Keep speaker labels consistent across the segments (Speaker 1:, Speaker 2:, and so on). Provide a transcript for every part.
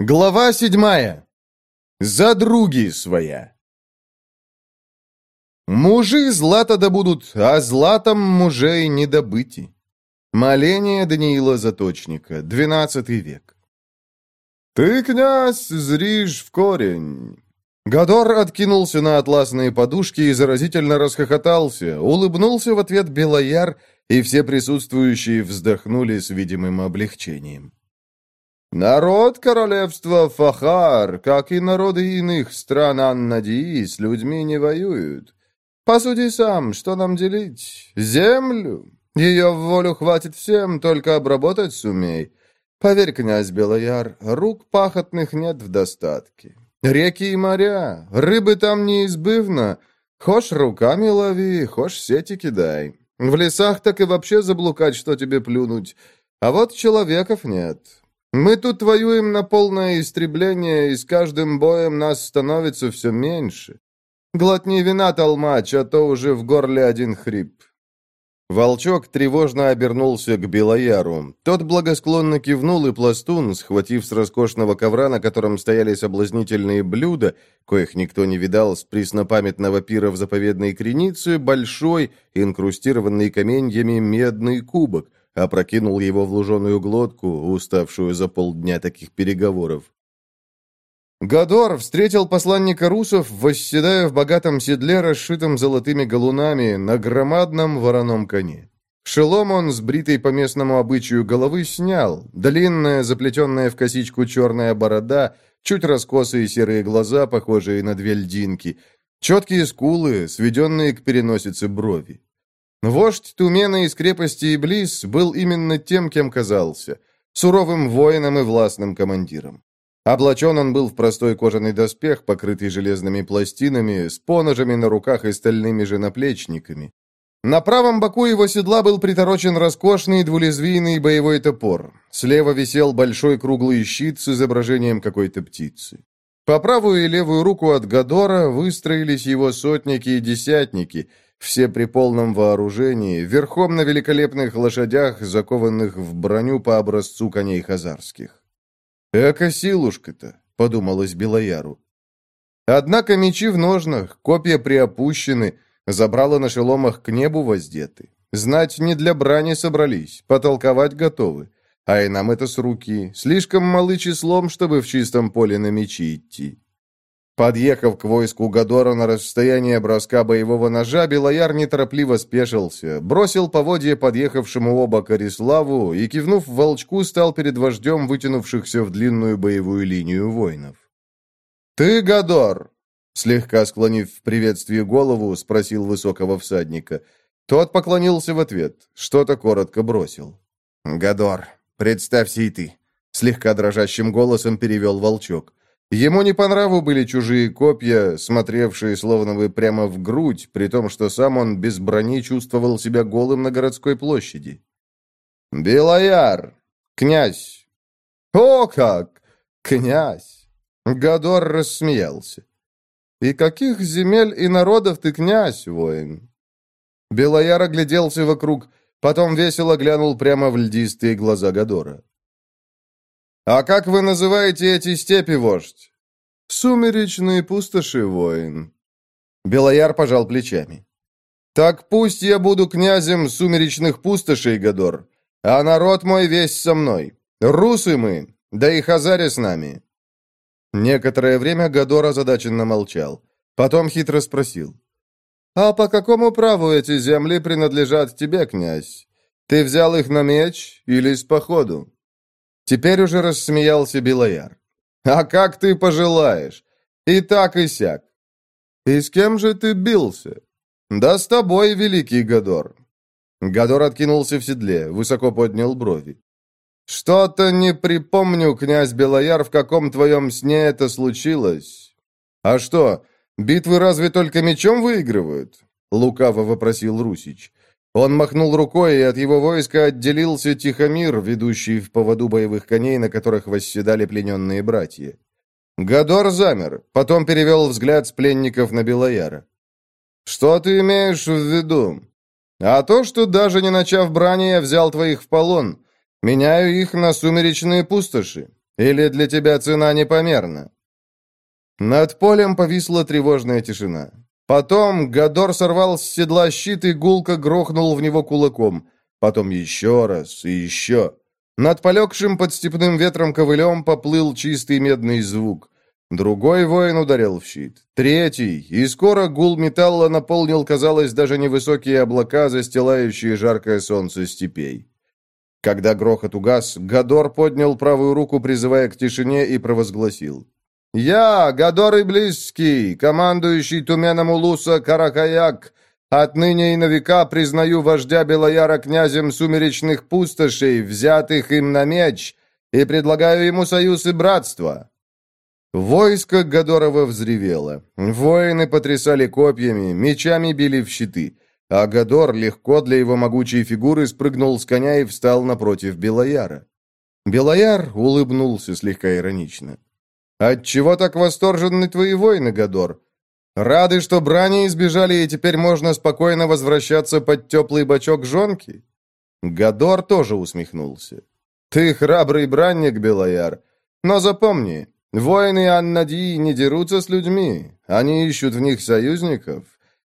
Speaker 1: Глава седьмая. За други своя. Мужи злато добудут, а златом мужей не добыти. Моление Даниила Заточника, двенадцатый век. «Ты, князь, зришь в корень!» Гадор откинулся на атласные подушки и заразительно расхохотался, улыбнулся в ответ Белояр, и все присутствующие вздохнули с видимым облегчением. Народ королевства Фахар, как и народы иных стран Аннадии, с людьми не воюют. Посуди сам, что нам делить? Землю? Ее в волю хватит всем, только обработать сумей. Поверь, князь Белояр, рук пахотных нет в достатке. Реки и моря, рыбы там неизбывно. Хошь руками лови, хошь сети кидай. В лесах так и вообще заблукать, что тебе плюнуть. А вот человеков нет. Мы тут воюем на полное истребление, и с каждым боем нас становится все меньше. Глотни вина, толмач, а то уже в горле один хрип». Волчок тревожно обернулся к Белояру. Тот благосклонно кивнул, и пластун, схватив с роскошного ковра, на котором стояли соблазнительные блюда, коих никто не видал с преснопамятного пира в заповедной кренице, большой, инкрустированный каменьями медный кубок, опрокинул его в луженую глотку, уставшую за полдня таких переговоров. Гадор встретил посланника русов, восседая в богатом седле, расшитом золотыми галунами, на громадном вороном коне. Шелом он с бритой по местному обычаю головы снял, длинная, заплетенная в косичку черная борода, чуть раскосые серые глаза, похожие на две льдинки, четкие скулы, сведенные к переносице брови. Вождь Тумена из крепости Иблис был именно тем, кем казался – суровым воином и властным командиром. Облачен он был в простой кожаный доспех, покрытый железными пластинами, с поножами на руках и стальными же наплечниками. На правом боку его седла был приторочен роскошный двулезвийный боевой топор. Слева висел большой круглый щит с изображением какой-то птицы. По правую и левую руку от Гадора выстроились его сотники и десятники – все при полном вооружении, верхом на великолепных лошадях, закованных в броню по образцу коней хазарских. «Эко-силушка-то», — подумалось Белояру. Однако мечи в ножнах, копья приопущены, забрала на шеломах к небу воздеты. Знать не для брани собрались, потолковать готовы. А и нам это с руки, слишком малы числом, чтобы в чистом поле на мечи идти. Подъехав к войску Гадора на расстояние броска боевого ножа, Белояр неторопливо спешился, бросил поводье подъехавшему оба Кориславу и, кивнув волчку, стал перед вождем вытянувшихся в длинную боевую линию воинов. «Ты, Гадор!» Слегка склонив в приветствии голову, спросил высокого всадника. Тот поклонился в ответ, что-то коротко бросил. «Гадор, представься и ты!» Слегка дрожащим голосом перевел волчок. Ему не по нраву были чужие копья, смотревшие словно бы прямо в грудь, при том, что сам он без брони чувствовал себя голым на городской площади. «Белояр! Князь!» «О как! Князь!» Гадор рассмеялся. «И каких земель и народов ты князь, воин?» Белояр огляделся вокруг, потом весело глянул прямо в льдистые глаза Гадора. «А как вы называете эти степи, вождь?» «Сумеречные пустоши, воин». Белояр пожал плечами. «Так пусть я буду князем сумеречных пустошей, Гадор, а народ мой весь со мной. Русы мы, да и хазари с нами». Некоторое время Гадор озадаченно молчал. Потом хитро спросил. «А по какому праву эти земли принадлежат тебе, князь? Ты взял их на меч или с походу?» Теперь уже рассмеялся Белояр. «А как ты пожелаешь? И так, и сяк. И с кем же ты бился?» «Да с тобой, великий Гадор». Гадор откинулся в седле, высоко поднял брови. «Что-то не припомню, князь Белояр, в каком твоем сне это случилось». «А что, битвы разве только мечом выигрывают?» Лукаво вопросил Русич. Он махнул рукой, и от его войска отделился Тихомир, ведущий в поводу боевых коней, на которых восседали плененные братья. Гадор замер, потом перевел взгляд с пленников на Белояра. «Что ты имеешь в виду?» «А то, что даже не начав брани, я взял твоих в полон. Меняю их на сумеречные пустоши. Или для тебя цена непомерна?» Над полем повисла тревожная тишина. Потом Гадор сорвал с седла щит и гулко грохнул в него кулаком. Потом еще раз и еще. Над полегшим под степным ветром ковылем поплыл чистый медный звук. Другой воин ударил в щит. Третий. И скоро гул металла наполнил, казалось, даже невысокие облака, застилающие жаркое солнце степей. Когда грохот угас, Гадор поднял правую руку, призывая к тишине, и провозгласил. «Я, Гадор и Близкий, командующий Туменом Улуса Каракаяк, отныне и на века признаю вождя Белояра князем сумеречных пустошей, взятых им на меч, и предлагаю ему союз и братство». Войско Гадорова взревело. Воины потрясали копьями, мечами били в щиты, а Гадор легко для его могучей фигуры спрыгнул с коня и встал напротив Белояра. Белояр улыбнулся слегка иронично. «Отчего так восторженны твои воины, Гадор? Рады, что брани избежали, и теперь можно спокойно возвращаться под теплый бочок жонки?» Гадор тоже усмехнулся. «Ты храбрый бранник, Белояр, но запомни, воины Аннадии не дерутся с людьми, они ищут в них союзников,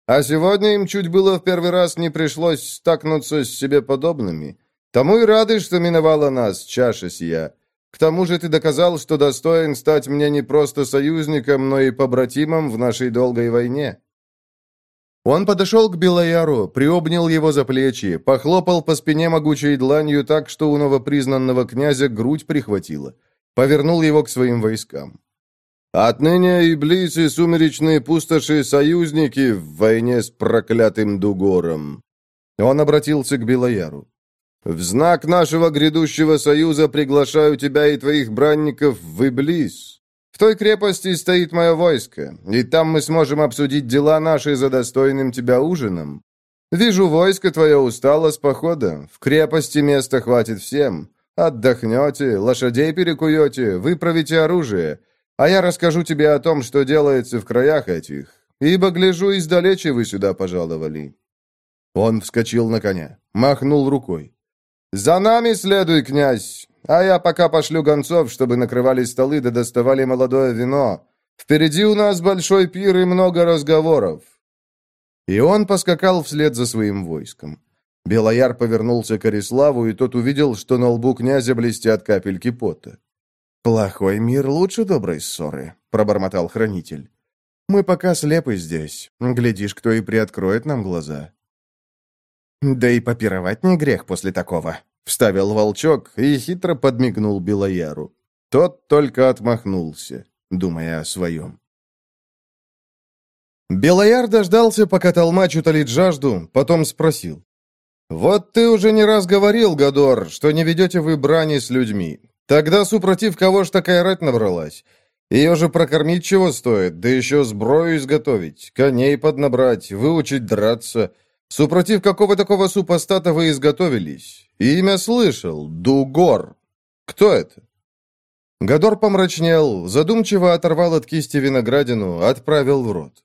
Speaker 1: а сегодня им чуть было в первый раз не пришлось стакнуться с себе подобными. Тому и рады, что миновала нас чаша сия». К тому же ты доказал, что достоин стать мне не просто союзником, но и побратимом в нашей долгой войне». Он подошел к Белояру, приобнял его за плечи, похлопал по спине могучей дланью так, что у новопризнанного князя грудь прихватила, повернул его к своим войскам. «Отныне иблисы сумеречные пустоши союзники в войне с проклятым Дугором». Он обратился к Белояру. В знак нашего грядущего союза приглашаю тебя и твоих бранников в Иблис. В той крепости стоит мое войско, и там мы сможем обсудить дела наши за достойным тебя ужином. Вижу, войско твое устало с похода. В крепости места хватит всем. Отдохнете, лошадей перекуете, выправите оружие. А я расскажу тебе о том, что делается в краях этих. Ибо, гляжу, издалече вы сюда пожаловали». Он вскочил на коня, махнул рукой. «За нами следуй, князь, а я пока пошлю гонцов, чтобы накрывали столы да доставали молодое вино. Впереди у нас большой пир и много разговоров». И он поскакал вслед за своим войском. Белояр повернулся к Ариславу, и тот увидел, что на лбу князя блестят капельки пота. «Плохой мир лучше доброй ссоры», — пробормотал хранитель. «Мы пока слепы здесь. Глядишь, кто и приоткроет нам глаза». «Да и попировать не грех после такого», — вставил волчок и хитро подмигнул Белояру. Тот только отмахнулся, думая о своем. Белояр дождался, пока толмач утолит жажду, потом спросил. «Вот ты уже не раз говорил, Гадор, что не ведете вы брани с людьми. Тогда, супротив кого ж такая рать набралась? Ее же прокормить чего стоит, да еще сброю изготовить, коней поднабрать, выучить драться». Супротив какого такого супостата вы изготовились? Имя слышал. Дугор. Кто это?» Гадор помрачнел, задумчиво оторвал от кисти виноградину, отправил в рот.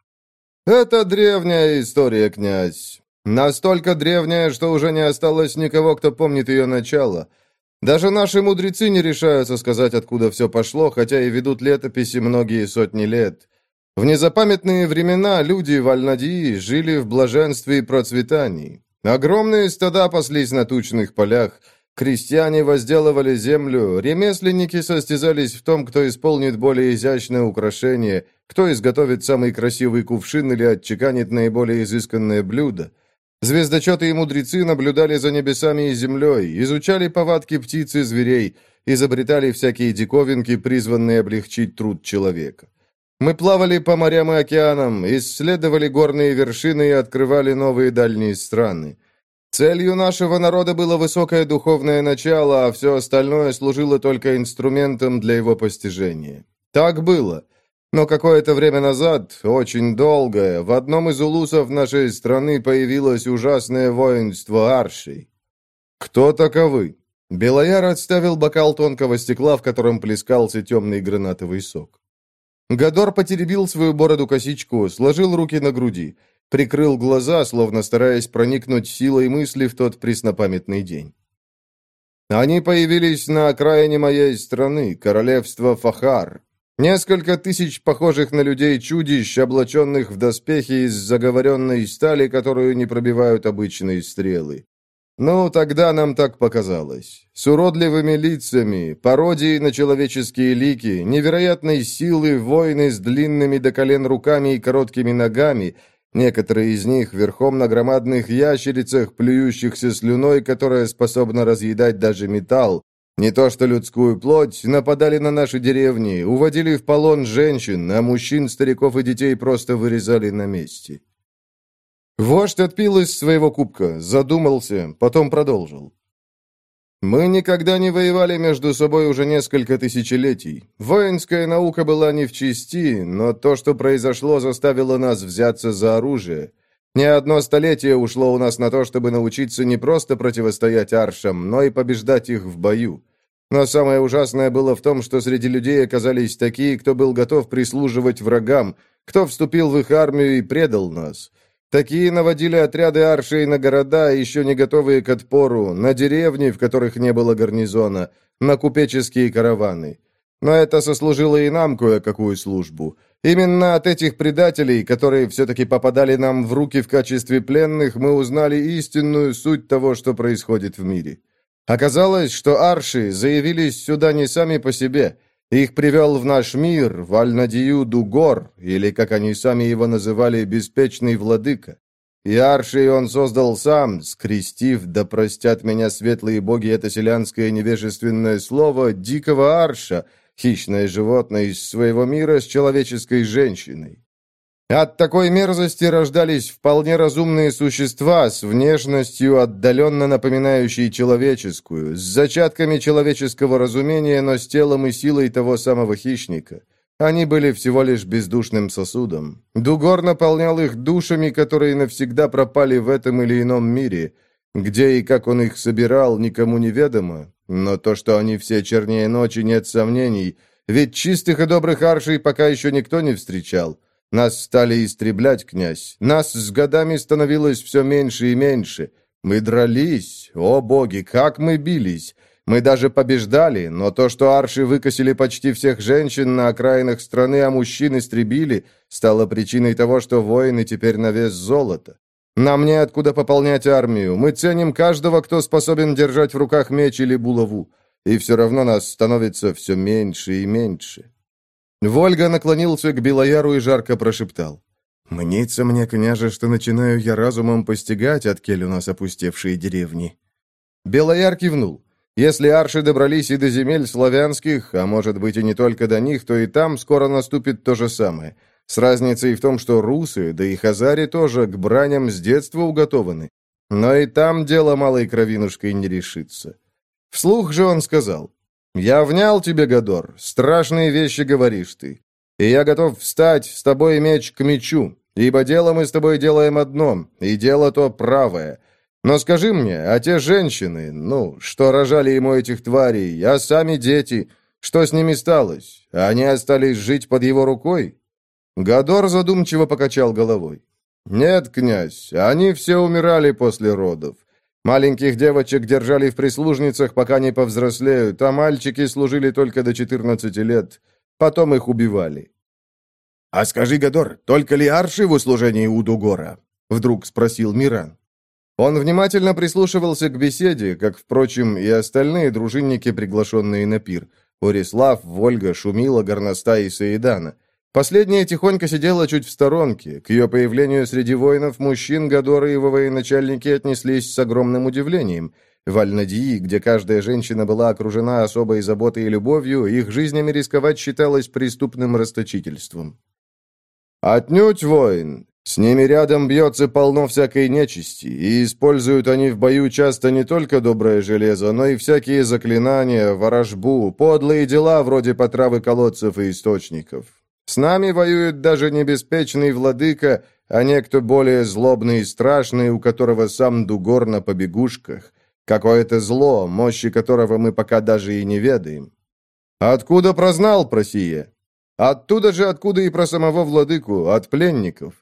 Speaker 1: «Это древняя история, князь. Настолько древняя, что уже не осталось никого, кто помнит ее начало. Даже наши мудрецы не решаются сказать, откуда все пошло, хотя и ведут летописи многие сотни лет. В незапамятные времена люди в Альнадии жили в блаженстве и процветании. Огромные стада паслись на тучных полях, крестьяне возделывали землю, ремесленники состязались в том, кто исполнит более изящное украшение, кто изготовит самый красивый кувшин или отчеканит наиболее изысканное блюдо. Звездочеты и мудрецы наблюдали за небесами и землей, изучали повадки птиц и зверей, изобретали всякие диковинки, призванные облегчить труд человека. Мы плавали по морям и океанам, исследовали горные вершины и открывали новые дальние страны. Целью нашего народа было высокое духовное начало, а все остальное служило только инструментом для его постижения. Так было. Но какое-то время назад, очень долгое, в одном из улусов нашей страны появилось ужасное воинство аршей. Кто таковы? Белояр отставил бокал тонкого стекла, в котором плескался темный гранатовый сок. Гадор потеребил свою бороду-косичку, сложил руки на груди, прикрыл глаза, словно стараясь проникнуть силой мысли в тот преснопамятный день. Они появились на окраине моей страны, королевства Фахар. Несколько тысяч похожих на людей чудищ, облаченных в доспехи из заговоренной стали, которую не пробивают обычные стрелы. Ну, тогда нам так показалось. С уродливыми лицами, пародией на человеческие лики, невероятной силы воины с длинными до колен руками и короткими ногами, некоторые из них верхом на громадных ящерицах, плюющихся слюной, которая способна разъедать даже металл, не то что людскую плоть, нападали на наши деревни, уводили в полон женщин, а мужчин, стариков и детей просто вырезали на месте. Вождь отпил из своего кубка, задумался, потом продолжил. Мы никогда не воевали между собой уже несколько тысячелетий. Воинская наука была не в чести, но то, что произошло, заставило нас взяться за оружие. Не одно столетие ушло у нас на то, чтобы научиться не просто противостоять аршам, но и побеждать их в бою. Но самое ужасное было в том, что среди людей оказались такие, кто был готов прислуживать врагам, кто вступил в их армию и предал нас. Такие наводили отряды аршей на города, еще не готовые к отпору, на деревни, в которых не было гарнизона, на купеческие караваны. Но это сослужило и нам кое-какую службу. Именно от этих предателей, которые все-таки попадали нам в руки в качестве пленных, мы узнали истинную суть того, что происходит в мире. Оказалось, что арши заявились сюда не сами по себе. Их привел в наш мир Вальнадию Дугор, или, как они сами его называли, «беспечный владыка». И арши он создал сам, скрестив, да простят меня светлые боги это селянское невежественное слово, дикого арша — хищное животное из своего мира с человеческой женщиной. От такой мерзости рождались вполне разумные существа с внешностью, отдаленно напоминающей человеческую, с зачатками человеческого разумения, но с телом и силой того самого хищника. Они были всего лишь бездушным сосудом. Дугор наполнял их душами, которые навсегда пропали в этом или ином мире. Где и как он их собирал, никому не ведомо, но то, что они все чернее ночи, нет сомнений, ведь чистых и добрых аршей пока еще никто не встречал. Нас стали истреблять, князь. Нас с годами становилось все меньше и меньше. Мы дрались, о боги, как мы бились. Мы даже побеждали, но то, что арши выкосили почти всех женщин на окраинах страны, а мужчин истребили, стало причиной того, что воины теперь на вес золота. Нам неоткуда пополнять армию. Мы ценим каждого, кто способен держать в руках меч или булаву. И все равно нас становится все меньше и меньше». Вольга наклонился к Белояру и жарко прошептал. «Мнится мне, княже, что начинаю я разумом постигать, откель у нас опустевшие деревни». Белояр кивнул. Если арши добрались и до земель славянских, а может быть и не только до них, то и там скоро наступит то же самое – с разницей в том, что русы, да и хазари тоже к браням с детства уготованы. Но и там дело малой кровинушкой не решится. Вслух же он сказал, «Я внял тебе, Гадор, страшные вещи говоришь ты, и я готов встать с тобой меч к мечу, ибо дело мы с тобой делаем одно, и дело то правое. Но скажи мне, а те женщины, ну, что рожали ему этих тварей, а сами дети, что с ними сталось? Они остались жить под его рукой?» Гадор задумчиво покачал головой. «Нет, князь, они все умирали после родов. Маленьких девочек держали в прислужницах, пока не повзрослеют, а мальчики служили только до 14 лет. Потом их убивали». «А скажи, Гадор, только ли арши в услужении у Дугора?» — вдруг спросил Миран. Он внимательно прислушивался к беседе, как, впрочем, и остальные дружинники, приглашенные на пир. Орислав, Вольга, Шумила, Горностай и Саидана. Последняя тихонько сидела чуть в сторонке. К ее появлению среди воинов мужчин Гадоры и его военачальники отнеслись с огромным удивлением. В Альнадии, где каждая женщина была окружена особой заботой и любовью, их жизнями рисковать считалось преступным расточительством. «Отнюдь, воин! С ними рядом бьется полно всякой нечисти, и используют они в бою часто не только доброе железо, но и всякие заклинания, ворожбу, подлые дела вроде потравы колодцев и источников. С нами воюет даже не беспечный владыка, а некто более злобный и страшный, у которого сам Дугор на побегушках. Какое-то зло, мощи которого мы пока даже и не ведаем. Откуда прознал про сие? Оттуда же, откуда и про самого владыку, от пленников.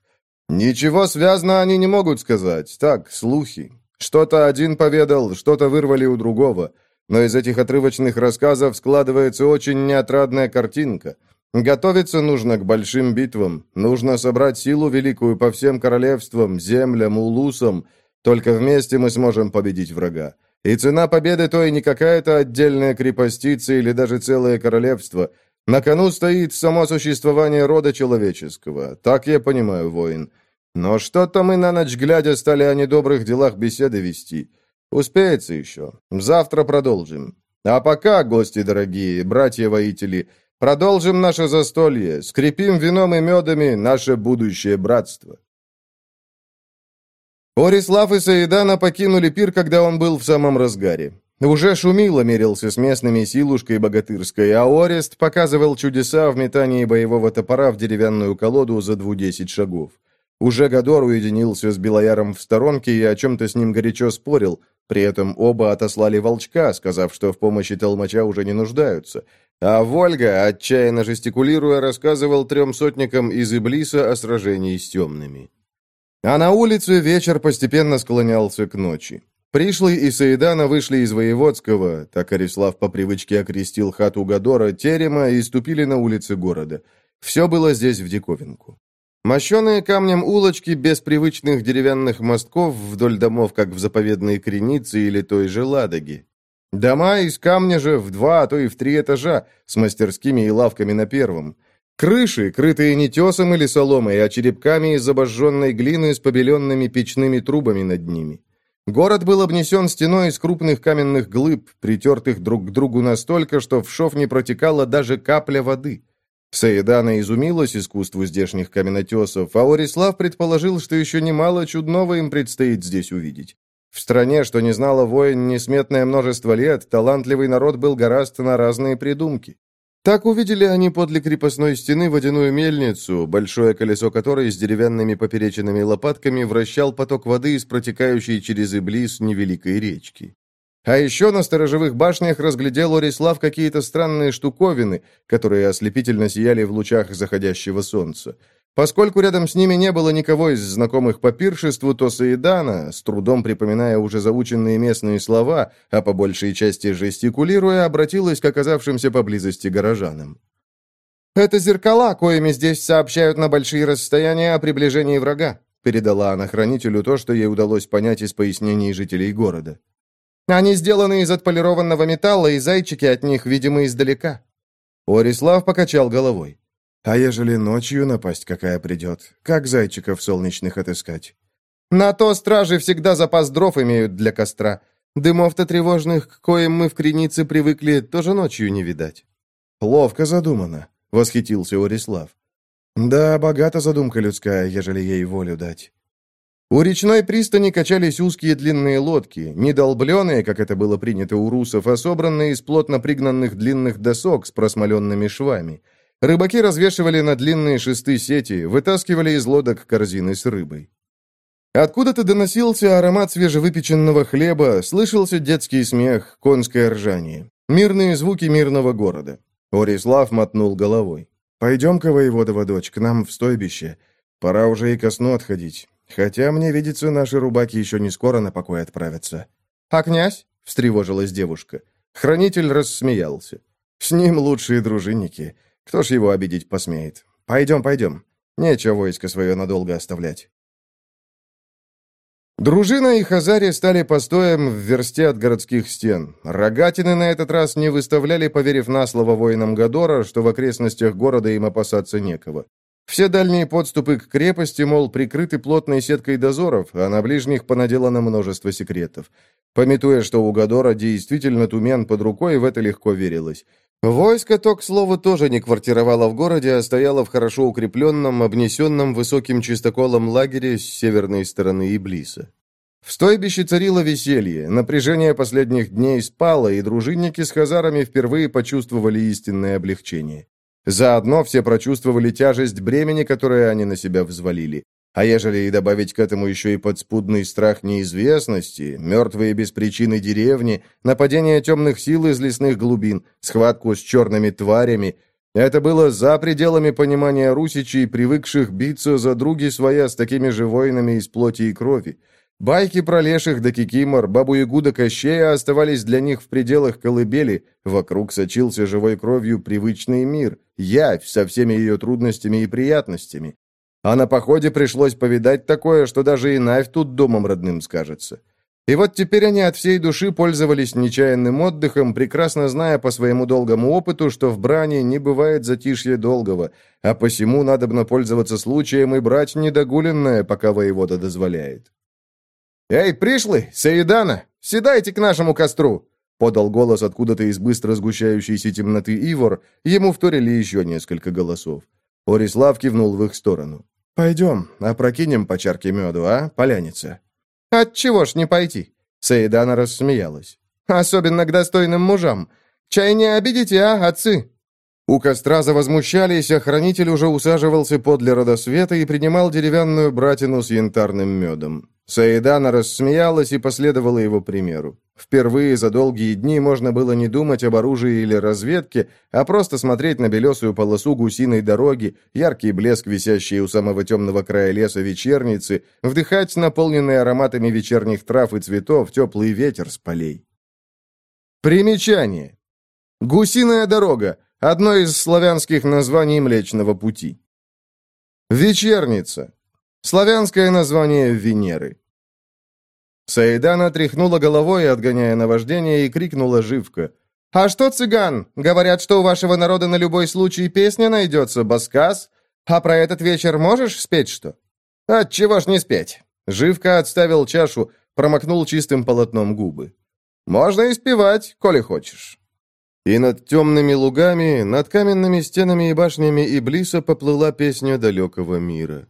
Speaker 1: Ничего связано они не могут сказать, так, слухи. Что-то один поведал, что-то вырвали у другого. но из этих отрывочных рассказов складывается очень неотрадная картинка. Готовиться нужно к большим битвам, нужно собрать силу великую по всем королевствам, землям, улусам. Только вместе мы сможем победить врага. И цена победы той не какая-то отдельная крепостица или даже целое королевство. На кону стоит само существование рода человеческого. Так я понимаю, воин. Но что-то мы на ночь глядя стали о недобрых делах беседы вести. Успеется еще. Завтра продолжим. А пока, гости дорогие, братья-воители, продолжим наше застолье, скрепим вином и медами наше будущее братство. Орислав и Саидана покинули пир, когда он был в самом разгаре. Уже шумило мерился с местными силушкой богатырской, а Орест показывал чудеса в метании боевого топора в деревянную колоду за двудесять шагов. Уже Гадор уединился с Белояром в сторонке и о чем-то с ним горячо спорил, при этом оба отослали волчка, сказав, что в помощи толмача уже не нуждаются. А Вольга, отчаянно жестикулируя, рассказывал трем сотникам из Иблиса о сражении с темными. А на улице вечер постепенно склонялся к ночи. Пришлый и Саидана вышли из Воеводского, так Арислав по привычке окрестил хату Гадора, терема и ступили на улицы города. Все было здесь в диковинку. Мощеные камнем улочки без привычных деревянных мостков вдоль домов, как в заповедной Кренице или той же Ладоге. Дома из камня же в два, а то и в три этажа, с мастерскими и лавками на первом. Крыши, крытые не тесом или соломой, а черепками из обожженной глины с побеленными печными трубами над ними. Город был обнесен стеной из крупных каменных глыб, притертых друг к другу настолько, что в шов не протекала даже капля воды. Саидана изумилась искусству здешних каменотесов, а Орислав предположил, что еще немало чудного им предстоит здесь увидеть. В стране, что не знала воин несметное множество лет, талантливый народ был гораздо на разные придумки. Так увидели они подле крепостной стены водяную мельницу, большое колесо которой с деревянными поперечинами лопатками вращал поток воды из протекающей через Иблис невеликой речки. А еще на сторожевых башнях разглядел Орислав какие-то странные штуковины, которые ослепительно сияли в лучах заходящего солнца. Поскольку рядом с ними не было никого из знакомых по пиршеству, то Саидана, с трудом припоминая уже заученные местные слова, а по большей части жестикулируя, обратилась к оказавшимся поблизости горожанам. «Это зеркала, коими здесь сообщают на большие расстояния о приближении врага», передала она хранителю то, что ей удалось понять из пояснений жителей города. Они сделаны из отполированного металла, и зайчики от них, видимо, издалека». Орислав покачал головой. «А ежели ночью напасть какая придет? Как зайчиков солнечных отыскать?» «На то стражи всегда запас дров имеют для костра. Дымов-то тревожных, к коим мы в Кренице привыкли, тоже ночью не видать». «Ловко задумано», — восхитился Орислав. «Да, богата задумка людская, ежели ей волю дать». У речной пристани качались узкие длинные лодки, не долбленные, как это было принято у русов, а собранные из плотно пригнанных длинных досок с просмоленными швами. Рыбаки развешивали на длинные шесты сети, вытаскивали из лодок корзины с рыбой. Откуда-то доносился аромат свежевыпеченного хлеба, слышался детский смех, конское ржание. Мирные звуки мирного города. Орислав мотнул головой. «Пойдем-ка, воеводова дочь, к нам в стойбище. Пора уже и ко сну отходить. Хотя, мне видится, наши рубаки еще не скоро на покой отправятся». «А князь?» — встревожилась девушка. Хранитель рассмеялся. «С ним лучшие дружинники. Кто ж его обидеть посмеет? Пойдем, пойдем. Нечего войско свое надолго оставлять». Дружина и Хазари стали постоем в версте от городских стен. Рогатины на этот раз не выставляли, поверив на слово воинам Гадора, что в окрестностях города им опасаться некого. Все дальние подступы к крепости, мол, прикрыты плотной сеткой дозоров, а на ближних понаделано множество секретов. Пометуя, что у Гадора действительно тумен под рукой, в это легко верилось. Войско то, к слову, тоже не квартировало в городе, а стояло в хорошо укрепленном, обнесенном высоким чистоколом лагере с северной стороны Иблиса. В стойбище царило веселье, напряжение последних дней спало, и дружинники с хазарами впервые почувствовали истинное облегчение. Заодно все прочувствовали тяжесть бремени, которое они на себя взвалили. А ежели и добавить к этому еще и подспудный страх неизвестности, мертвые без причины деревни, нападение темных сил из лесных глубин, схватку с черными тварями, это было за пределами понимания русичей, привыкших биться за други своя с такими же воинами из плоти и крови. Байки про леших да кикимор, бабу-ягу да кощея оставались для них в пределах колыбели, вокруг сочился живой кровью привычный мир, явь со всеми ее трудностями и приятностями. А на походе пришлось повидать такое, что даже и Навь тут домом родным скажется. И вот теперь они от всей души пользовались нечаянным отдыхом, прекрасно зная по своему долгому опыту, что в брани не бывает затишья долгого, а посему надобно пользоваться случаем и брать недогуленное, пока воевода дозволяет. «Эй, пришлый, Саидана, седайте к нашему костру!» подал голос откуда-то из быстро сгущающейся темноты Ивор, ему вторили еще несколько голосов. Орислав кивнул в их сторону. «Пойдем, опрокинем по чарке меду, а, поляница?» «Отчего ж не пойти?» Саидана рассмеялась. «Особенно к достойным мужам. Чай не обидите, а, отцы?» У костра завозмущались, а хранитель уже усаживался подле родосвета и принимал деревянную братину с янтарным медом. Саидана рассмеялась и последовала его примеру. Впервые за долгие дни можно было не думать об оружии или разведке, а просто смотреть на белесую полосу гусиной дороги, яркий блеск, висящий у самого темного края леса вечерницы, вдыхать наполненный ароматами вечерних трав и цветов теплый ветер с полей. Примечание. Гусиная дорога – одно из славянских названий Млечного Пути. Вечерница Славянское название Венеры. Саидана тряхнула головой, отгоняя наваждение, и крикнула живко. «А что, цыган? Говорят, что у вашего народа на любой случай песня найдется, баскас? А про этот вечер можешь спеть что?» «Отчего ж не спеть?» Живка отставил чашу, промокнул чистым полотном губы. «Можно и спевать, коли хочешь». И над темными лугами, над каменными стенами и башнями Иблиса поплыла песня далекого мира.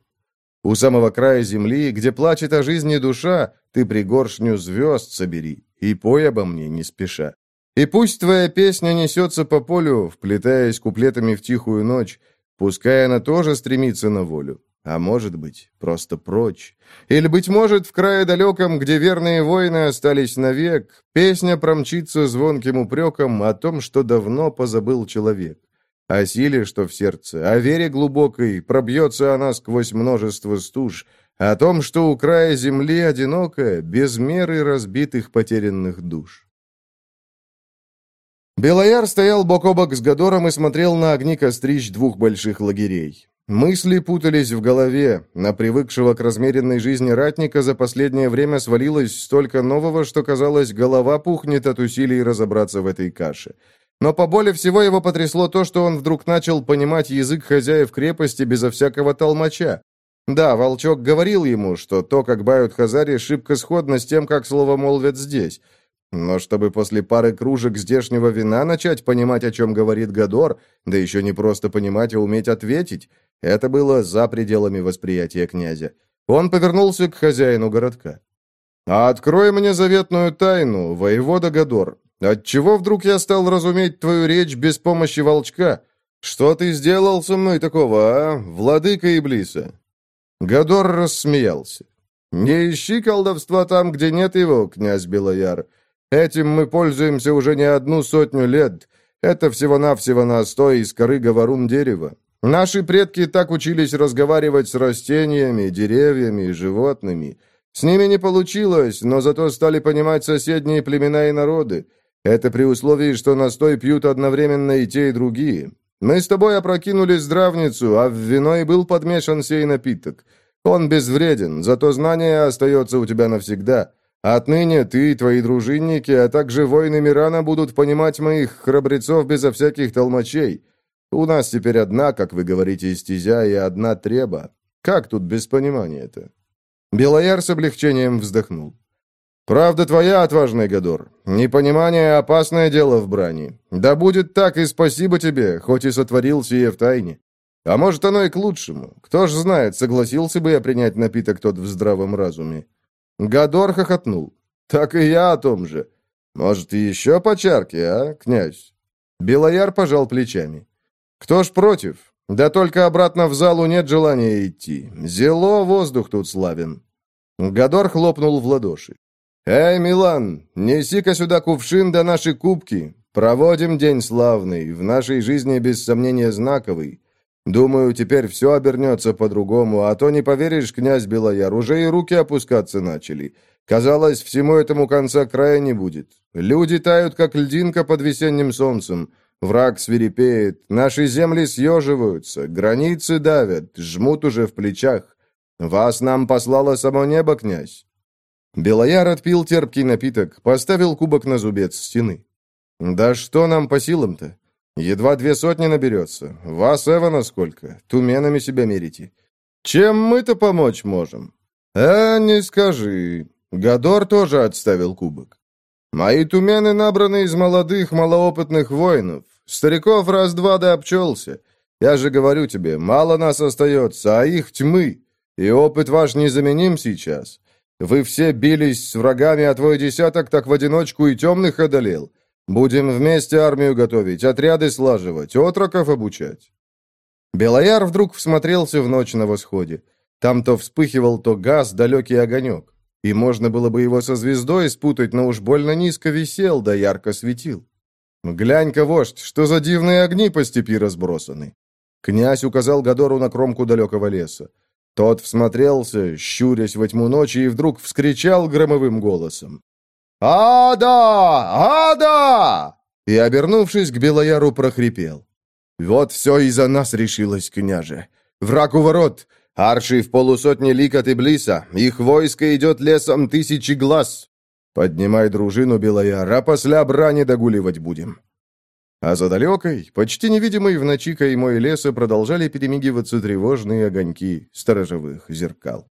Speaker 1: У самого края земли, где плачет о жизни душа, ты пригоршню звезд собери и пой обо мне не спеша. И пусть твоя песня несется по полю, вплетаясь куплетами в тихую ночь, пускай она тоже стремится на волю. А может быть, просто прочь. Или, быть может, в крае далеком, где верные воины остались навек, песня промчится звонким упреком о том, что давно позабыл человек. О силе, что в сердце, о вере глубокой, пробьется она сквозь множество стуж, о том, что у края земли одинокая, без меры разбитых потерянных душ. Белояр стоял бок о бок с Гадором и смотрел на огни кострищ двух больших лагерей. Мысли путались в голове. На привыкшего к размеренной жизни ратника за последнее время свалилось столько нового, что, казалось, голова пухнет от усилий разобраться в этой каше. Но по более всего его потрясло то, что он вдруг начал понимать язык хозяев крепости безо всякого толмача. Да, Волчок говорил ему, что то, как бают хазари, шибко сходно с тем, как слово молвят здесь. Но чтобы после пары кружек здешнего вина начать понимать, о чем говорит Гадор, да еще не просто понимать, а уметь ответить, это было за пределами восприятия князя. Он повернулся к хозяину городка. «А открой мне заветную тайну, воевода Гадор. Отчего вдруг я стал разуметь твою речь без помощи волчка? Что ты сделал со мной такого, а, владыка Иблиса?» Гадор рассмеялся. «Не ищи колдовства там, где нет его, князь Белояр. Этим мы пользуемся уже не одну сотню лет. Это всего-навсего настой из коры говорун дерева. Наши предки так учились разговаривать с растениями, деревьями и животными. С ними не получилось, но зато стали понимать соседние племена и народы. Это при условии, что настой пьют одновременно и те, и другие. Мы с тобой опрокинули здравницу, а в вино и был подмешан сей напиток. Он безвреден, зато знание остается у тебя навсегда. Отныне ты и твои дружинники, а также воины Мирана будут понимать моих храбрецов безо всяких толмачей. У нас теперь одна, как вы говорите, стезя и одна треба. Как тут без понимания-то?» Белояр с облегчением вздохнул. «Правда твоя, отважный Гадор. Непонимание — опасное дело в брани. Да будет так, и спасибо тебе, хоть и сотворил сие в тайне. А может, оно и к лучшему. Кто ж знает, согласился бы я принять напиток тот в здравом разуме». Гадор хохотнул. «Так и я о том же. Может, еще по чарке, а, князь?» Белояр пожал плечами. «Кто ж против? Да только обратно в залу нет желания идти. Зело воздух тут славен». Гадор хлопнул в ладоши. «Эй, Милан, неси-ка сюда кувшин да наши кубки. Проводим день славный, в нашей жизни без сомнения знаковый. Думаю, теперь все обернется по-другому, а то не поверишь, князь Белояр, уже и руки опускаться начали. Казалось, всему этому конца края не будет. Люди тают, как льдинка под весенним солнцем. Враг свирепеет, наши земли съеживаются, границы давят, жмут уже в плечах. Вас нам послало само небо, князь. Белояр отпил терпкий напиток, поставил кубок на зубец стены. «Да что нам по силам-то? Едва две сотни наберется. Вас, Эвана, сколько? Туменами себя мерите. Чем мы-то помочь можем?» «А, не скажи. Гадор тоже отставил кубок. Мои тумены набраны из молодых, малоопытных воинов. Стариков раз-два да обчелся. Я же говорю тебе, мало нас остается, а их тьмы. И опыт ваш незаменим сейчас. Вы все бились с врагами, а твой десяток так в одиночку и темных одолел. Будем вместе армию готовить, отряды слаживать, отроков обучать». Белояр вдруг всмотрелся в ночь на восходе. Там то вспыхивал, то газ, далекий огонек. И можно было бы его со звездой спутать, но уж больно низко висел, да ярко светил. «Глянь-ка, вождь, что за дивные огни по степи разбросаны!» Князь указал Гадору на кромку далекого леса. Тот всмотрелся, щурясь во тьму ночи, и вдруг вскричал громовым голосом. «Ада! Ада!» И, обернувшись к Белояру, прохрипел. «Вот все из-за нас решилось, княже. Враг у ворот, Арши в полусотне лик от Иблиса. Их войско идет лесом тысячи глаз. Поднимай дружину, Белая, а после брани догуливать будем». А за далекой, почти невидимой в ночи каймой леса продолжали перемигиваться тревожные огоньки сторожевых зеркал.